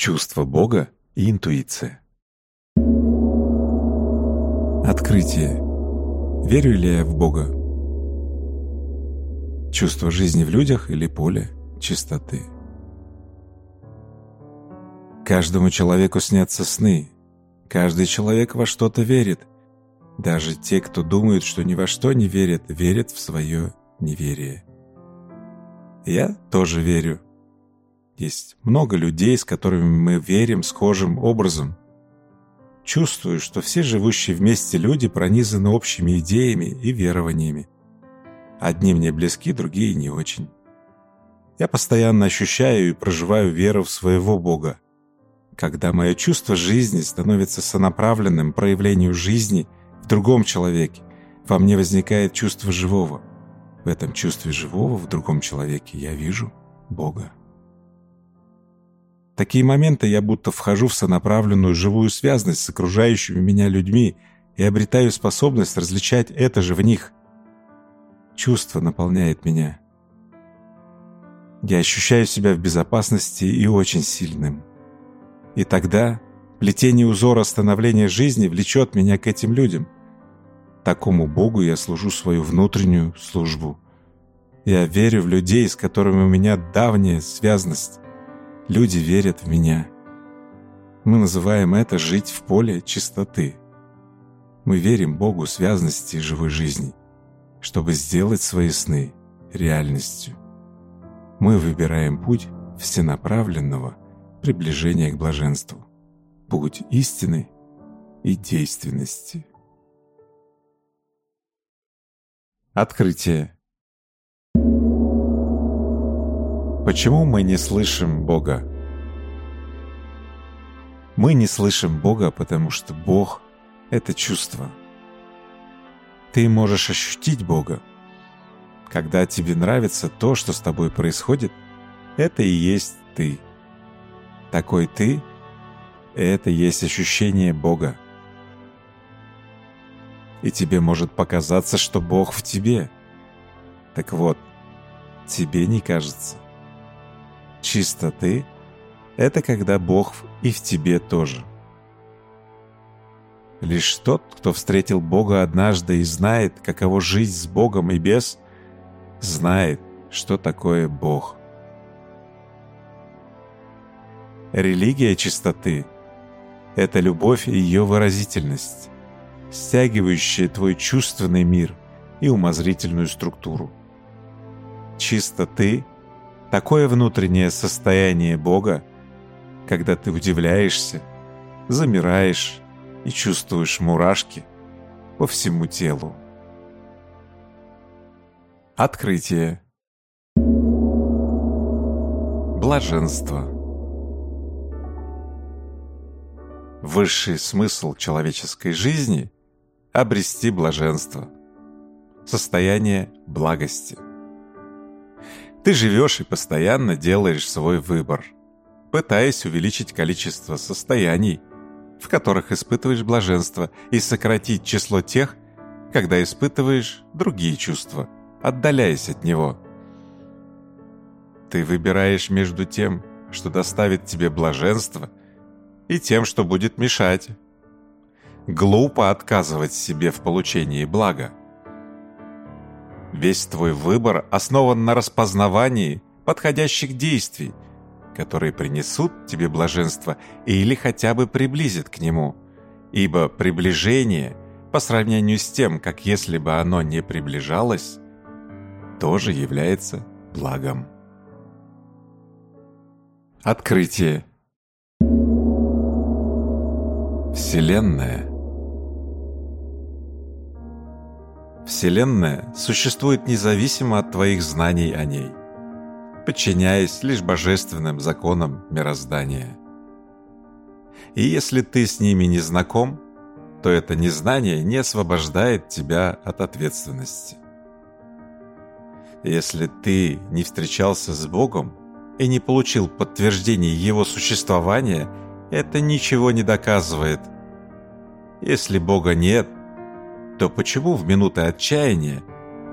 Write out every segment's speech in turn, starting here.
чувство Бога и интуиция. Открытие. Верю ли я в Бога? Чувство жизни в людях или поле чистоты? Каждому человеку снятся сны. Каждый человек во что-то верит. Даже те, кто думают, что ни во что не верят, верят в свое неверие. Я тоже верю, есть много людей, с которыми мы верим схожим образом. Чувствую, что все живущие вместе люди пронизаны общими идеями и верованиями. Одни мне близки, другие не очень. Я постоянно ощущаю и проживаю веру в своего Бога. Когда мое чувство жизни становится сонаправленным проявлению жизни в другом человеке, во мне возникает чувство живого. В этом чувстве живого в другом человеке я вижу Бога такие моменты я будто вхожу в сонаправленную живую связность с окружающими меня людьми и обретаю способность различать это же в них. Чувство наполняет меня. Я ощущаю себя в безопасности и очень сильным. И тогда плетение узора становления жизни влечет меня к этим людям. Такому Богу я служу свою внутреннюю службу. Я верю в людей, с которыми у меня давняя связность. Люди верят в меня. Мы называем это «жить в поле чистоты». Мы верим Богу связности живой жизни, чтобы сделать свои сны реальностью. Мы выбираем путь всенаправленного приближения к блаженству, путь истины и действенности. Открытие. Почему мы не слышим Бога? Мы не слышим Бога, потому что Бог — это чувство. Ты можешь ощутить Бога. Когда тебе нравится то, что с тобой происходит, это и есть ты. Такой ты — это есть ощущение Бога. И тебе может показаться, что Бог в тебе. Так вот, тебе не кажется — чистоты — это когда Бог и в тебе тоже. Лишь тот, кто встретил Бога однажды и знает, каково жить с Богом и без, знает, что такое Бог. Религия чистоты — это любовь и ее выразительность, стягивающая твой чувственный мир и умозрительную структуру. Чистоты. Такое внутреннее состояние Бога, когда ты удивляешься, замираешь и чувствуешь мурашки по всему телу. Открытие. Блаженство. Высший смысл человеческой жизни – обрести блаженство, состояние благости – ты живешь и постоянно делаешь свой выбор, пытаясь увеличить количество состояний, в которых испытываешь блаженство, и сократить число тех, когда испытываешь другие чувства, отдаляясь от него. Ты выбираешь между тем, что доставит тебе блаженство, и тем, что будет мешать. Глупо отказывать себе в получении блага. Весь твой выбор основан на распознавании подходящих действий, которые принесут тебе блаженство или хотя бы приблизят к нему. Ибо приближение, по сравнению с тем, как если бы оно не приближалось, тоже является благом. Открытие Вселенная Вселенная существует независимо от твоих знаний о ней, подчиняясь лишь божественным законам мироздания. И если ты с ними не знаком, то это незнание не освобождает тебя от ответственности. Если ты не встречался с Богом и не получил подтверждений его существования, это ничего не доказывает. Если Бога нет – то почему в минуты отчаяния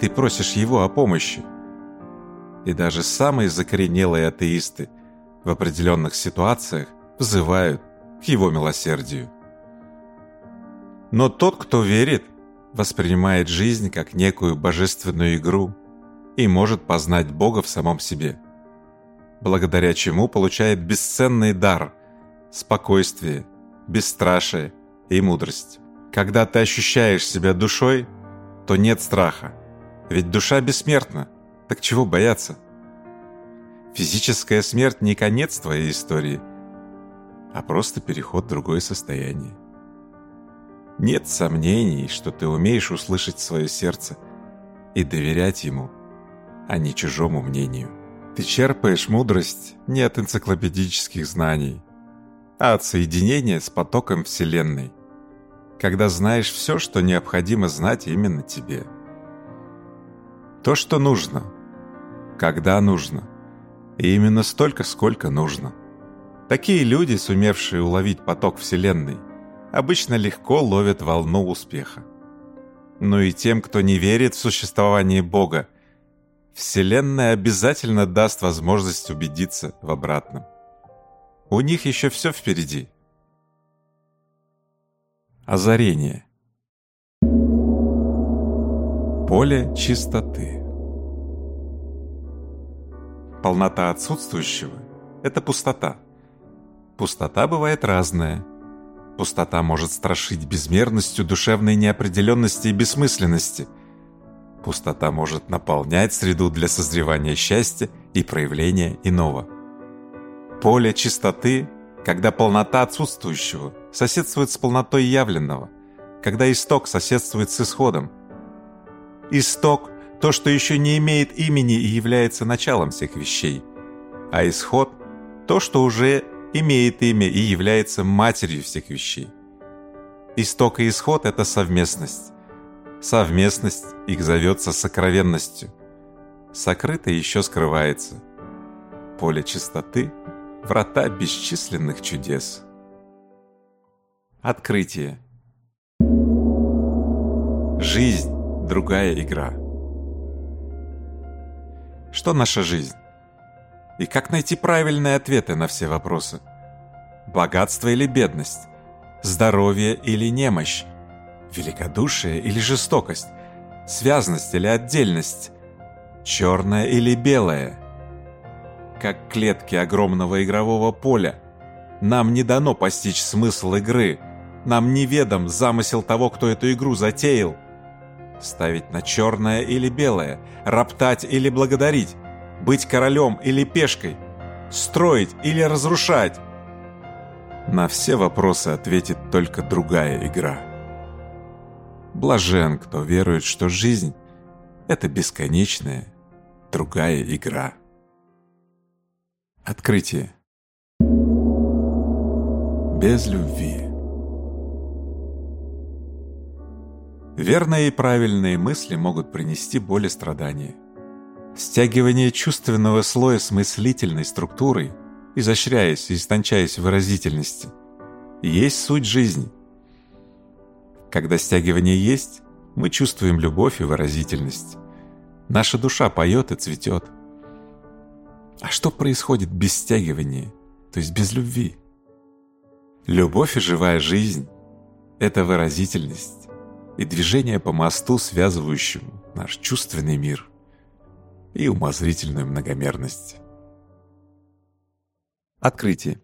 ты просишь его о помощи? И даже самые закоренелые атеисты в определенных ситуациях взывают к его милосердию. Но тот, кто верит, воспринимает жизнь как некую божественную игру и может познать Бога в самом себе, благодаря чему получает бесценный дар – спокойствие, бесстрашие и мудрость. Когда ты ощущаешь себя душой, то нет страха. Ведь душа бессмертна. Так чего бояться? Физическая смерть не конец твоей истории, а просто переход в другое состояние. Нет сомнений, что ты умеешь услышать свое сердце и доверять ему, а не чужому мнению. Ты черпаешь мудрость не от энциклопедических знаний, а от соединения с потоком Вселенной – когда знаешь все, что необходимо знать именно тебе. То, что нужно, когда нужно, и именно столько, сколько нужно. Такие люди, сумевшие уловить поток Вселенной, обычно легко ловят волну успеха. Но и тем, кто не верит в существование Бога, Вселенная обязательно даст возможность убедиться в обратном. У них еще все впереди. Озарение. Поле чистоты. Полнота отсутствующего – это пустота. Пустота бывает разная. Пустота может страшить безмерностью душевной неопределенности и бессмысленности. Пустота может наполнять среду для созревания счастья и проявления иного. Поле чистоты когда полнота отсутствующего соседствует с полнотой явленного, когда исток соседствует с исходом. Исток – то, что еще не имеет имени и является началом всех вещей, а исход – то, что уже имеет имя и является матерью всех вещей. Исток и исход – это совместность. Совместность их зовется сокровенностью. Сокрыто еще скрывается. Поле чистоты – Врата бесчисленных чудес. Открытие. Жизнь – другая игра. Что наша жизнь? И как найти правильные ответы на все вопросы? Богатство или бедность? Здоровье или немощь? Великодушие или жестокость? Связность или отдельность? Черное или белое? как клетки огромного игрового поля. Нам не дано постичь смысл игры. Нам неведом замысел того, кто эту игру затеял. Ставить на черное или белое, роптать или благодарить, быть королем или пешкой, строить или разрушать. На все вопросы ответит только другая игра. Блажен, кто верует, что жизнь — это бесконечная другая игра. Открытие. Без любви. Верные и правильные мысли могут принести боль и страдания. Стягивание чувственного слоя с мыслительной структурой, изощряясь и истончаясь в выразительности, есть суть жизни. Когда стягивание есть, мы чувствуем любовь и выразительность. Наша душа поет и цветет – а что происходит без стягивания, то есть без любви? Любовь и живая жизнь – это выразительность и движение по мосту, связывающему наш чувственный мир и умозрительную многомерность. Открытие.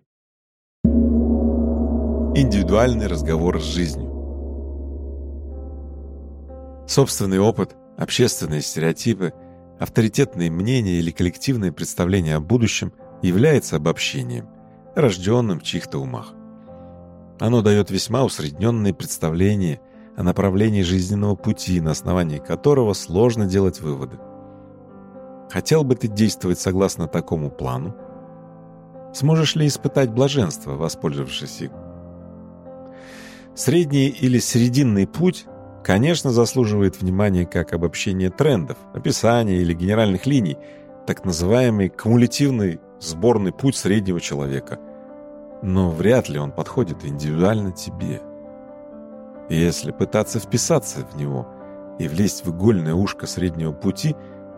Индивидуальный разговор с жизнью. Собственный опыт, общественные стереотипы – Авторитетное мнение или коллективное представление о будущем является обобщением, рожденным в чьих-то умах. Оно дает весьма усредненные представления о направлении жизненного пути, на основании которого сложно делать выводы. Хотел бы ты действовать согласно такому плану? Сможешь ли испытать блаженство, воспользовавшись им? Средний или срединный путь – Конечно, заслуживает внимания как обобщение трендов, описание или генеральных линий, так называемый кумулятивный сборный путь среднего человека. Но вряд ли он подходит индивидуально тебе. Если пытаться вписаться в него и влезть в игольное ушко среднего пути,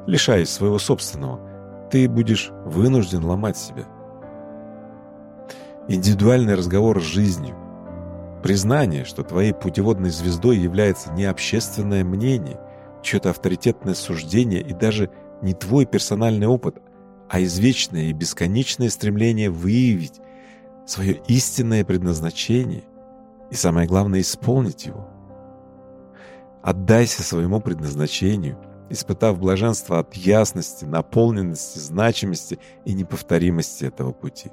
лишаясь своего собственного, ты будешь вынужден ломать себя. Индивидуальный разговор с жизнью – Признание, что твоей путеводной звездой является не общественное мнение, чье-то авторитетное суждение и даже не твой персональный опыт, а извечное и бесконечное стремление выявить свое истинное предназначение и, самое главное, исполнить его. Отдайся своему предназначению, испытав блаженство от ясности, наполненности, значимости и неповторимости этого пути.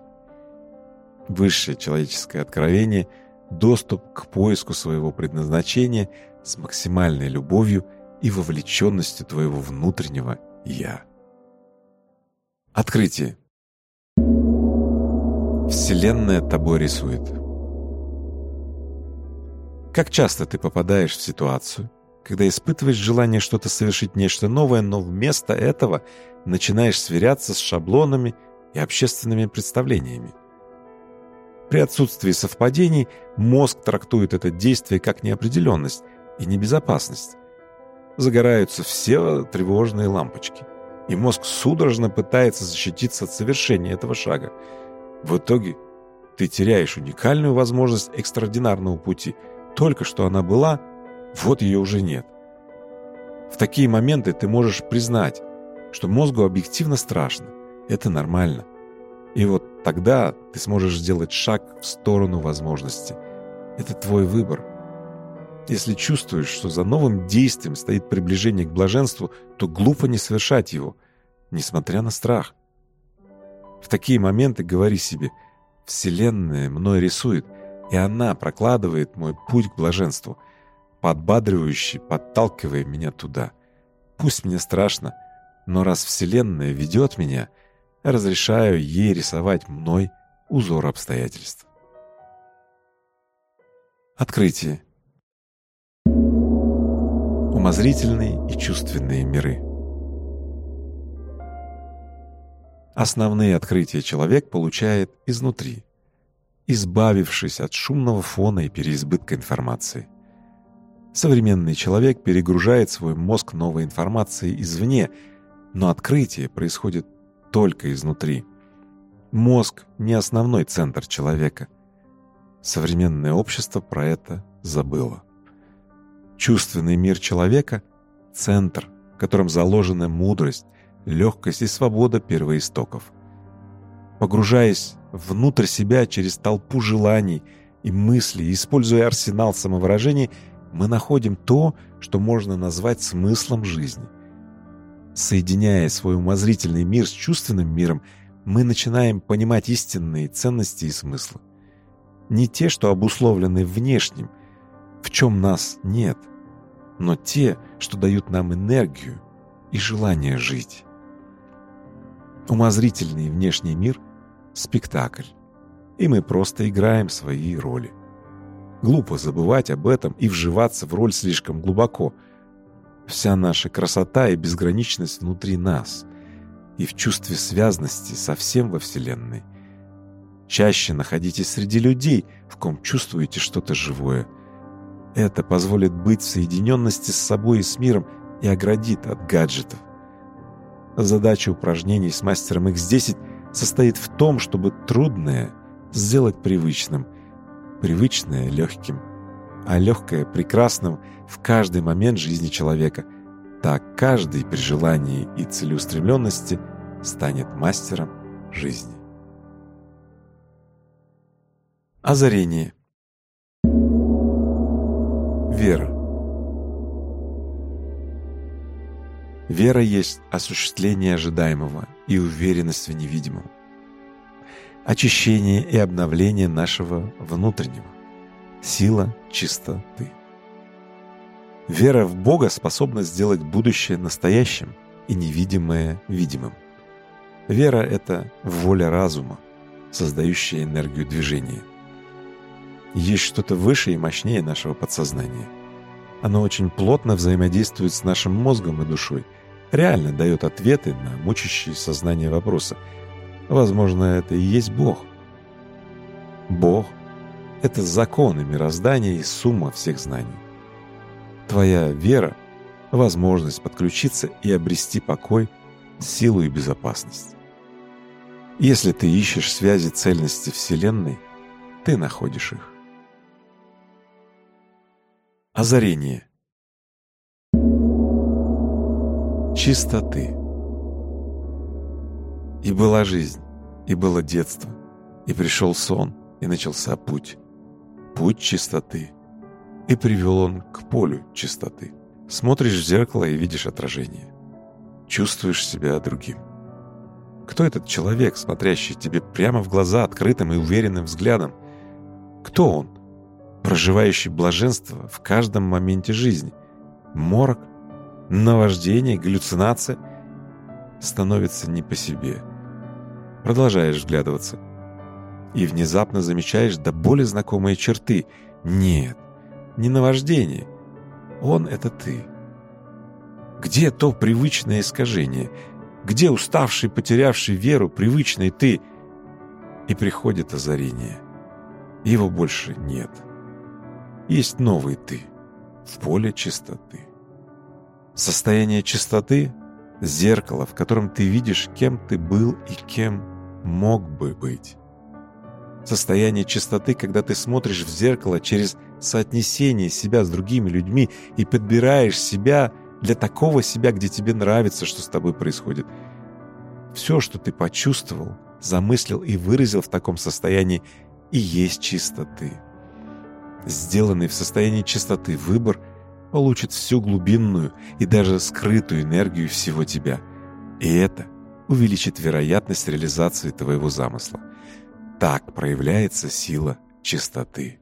Высшее человеческое откровение – доступ к поиску своего предназначения с максимальной любовью и вовлеченностью твоего внутреннего «я». Открытие. Вселенная тобой рисует. Как часто ты попадаешь в ситуацию, когда испытываешь желание что-то совершить, нечто новое, но вместо этого начинаешь сверяться с шаблонами и общественными представлениями – при отсутствии совпадений мозг трактует это действие как неопределенность и небезопасность. Загораются все тревожные лампочки, и мозг судорожно пытается защититься от совершения этого шага. В итоге ты теряешь уникальную возможность экстраординарного пути. Только что она была, вот ее уже нет. В такие моменты ты можешь признать, что мозгу объективно страшно. Это нормально. И вот тогда ты сможешь сделать шаг в сторону возможности. Это твой выбор. Если чувствуешь, что за новым действием стоит приближение к блаженству, то глупо не совершать его, несмотря на страх. В такие моменты говори себе «Вселенная мной рисует, и она прокладывает мой путь к блаженству, подбадривающий, подталкивая меня туда. Пусть мне страшно, но раз Вселенная ведет меня – разрешаю ей рисовать мной узор обстоятельств. Открытие. Умозрительные и чувственные миры. Основные открытия человек получает изнутри, избавившись от шумного фона и переизбытка информации. Современный человек перегружает свой мозг новой информацией извне, но открытие происходит только изнутри. Мозг не основной центр человека. Современное общество про это забыло. Чувственный мир человека – центр, в котором заложена мудрость, легкость и свобода первоистоков. Погружаясь внутрь себя через толпу желаний и мыслей, используя арсенал самовыражений, мы находим то, что можно назвать смыслом жизни – Соединяя свой умозрительный мир с чувственным миром, мы начинаем понимать истинные ценности и смыслы. Не те, что обусловлены внешним, в чем нас нет, но те, что дают нам энергию и желание жить. Умозрительный внешний мир — спектакль, и мы просто играем свои роли. Глупо забывать об этом и вживаться в роль слишком глубоко — Вся наша красота и безграничность внутри нас и в чувстве связности со всем во Вселенной. Чаще находитесь среди людей, в ком чувствуете что-то живое. Это позволит быть в соединенности с собой и с миром и оградит от гаджетов. Задача упражнений с мастером X10 состоит в том, чтобы трудное сделать привычным, привычное легким – а легкое прекрасным в каждый момент жизни человека. Так каждый при желании и целеустремленности станет мастером жизни. Озарение Вера Вера есть осуществление ожидаемого и уверенность в невидимом. Очищение и обновление нашего внутреннего сила чистоты. Вера в Бога способна сделать будущее настоящим и невидимое видимым. Вера — это воля разума, создающая энергию движения. Есть что-то выше и мощнее нашего подсознания. Оно очень плотно взаимодействует с нашим мозгом и душой, реально дает ответы на мучащие сознание вопросы. Возможно, это и есть Бог. Бог — это законы мироздания и сумма всех знаний. Твоя вера — возможность подключиться и обрести покой, силу и безопасность. Если ты ищешь связи цельности Вселенной, ты находишь их. Озарение Чистоты И была жизнь, и было детство, и пришел сон, и начался путь путь чистоты. И привел он к полю чистоты. Смотришь в зеркало и видишь отражение. Чувствуешь себя другим. Кто этот человек, смотрящий тебе прямо в глаза открытым и уверенным взглядом? Кто он? Проживающий блаженство в каждом моменте жизни. Морок, наваждение, галлюцинация. Становится не по себе. Продолжаешь вглядываться и внезапно замечаешь до боли знакомые черты. Нет, не наваждение. Он — это ты. Где то привычное искажение? Где уставший, потерявший веру, привычный ты? И приходит озарение. Его больше нет. Есть новый ты в поле чистоты. Состояние чистоты — зеркало, в котором ты видишь, кем ты был и кем мог бы быть. Состояние чистоты, когда ты смотришь в зеркало через соотнесение себя с другими людьми и подбираешь себя для такого себя, где тебе нравится, что с тобой происходит. Все, что ты почувствовал, замыслил и выразил в таком состоянии, и есть чистоты. Сделанный в состоянии чистоты выбор получит всю глубинную и даже скрытую энергию всего тебя. И это увеличит вероятность реализации твоего замысла – так проявляется сила чистоты.